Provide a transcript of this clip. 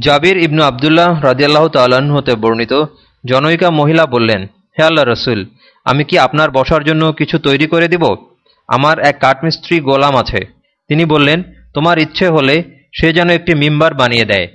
জাবির ইবনু আবদুল্লাহ রাজিয়াল্লাহ তাল্লাহ্ন হতে বর্ণিত, জনৈকা মহিলা বললেন, হে আল্লাহ রসুল, আমি কি আপনার বসার জন্য কিছু তৈরি করে দিব? আমার এক কাঠমিস্ত্রি গোলাম আছে। তিনি বললেন, তোমার ইচ্ছে হলে সে যেন একটি মিম্বার বানিয়ে দেয়।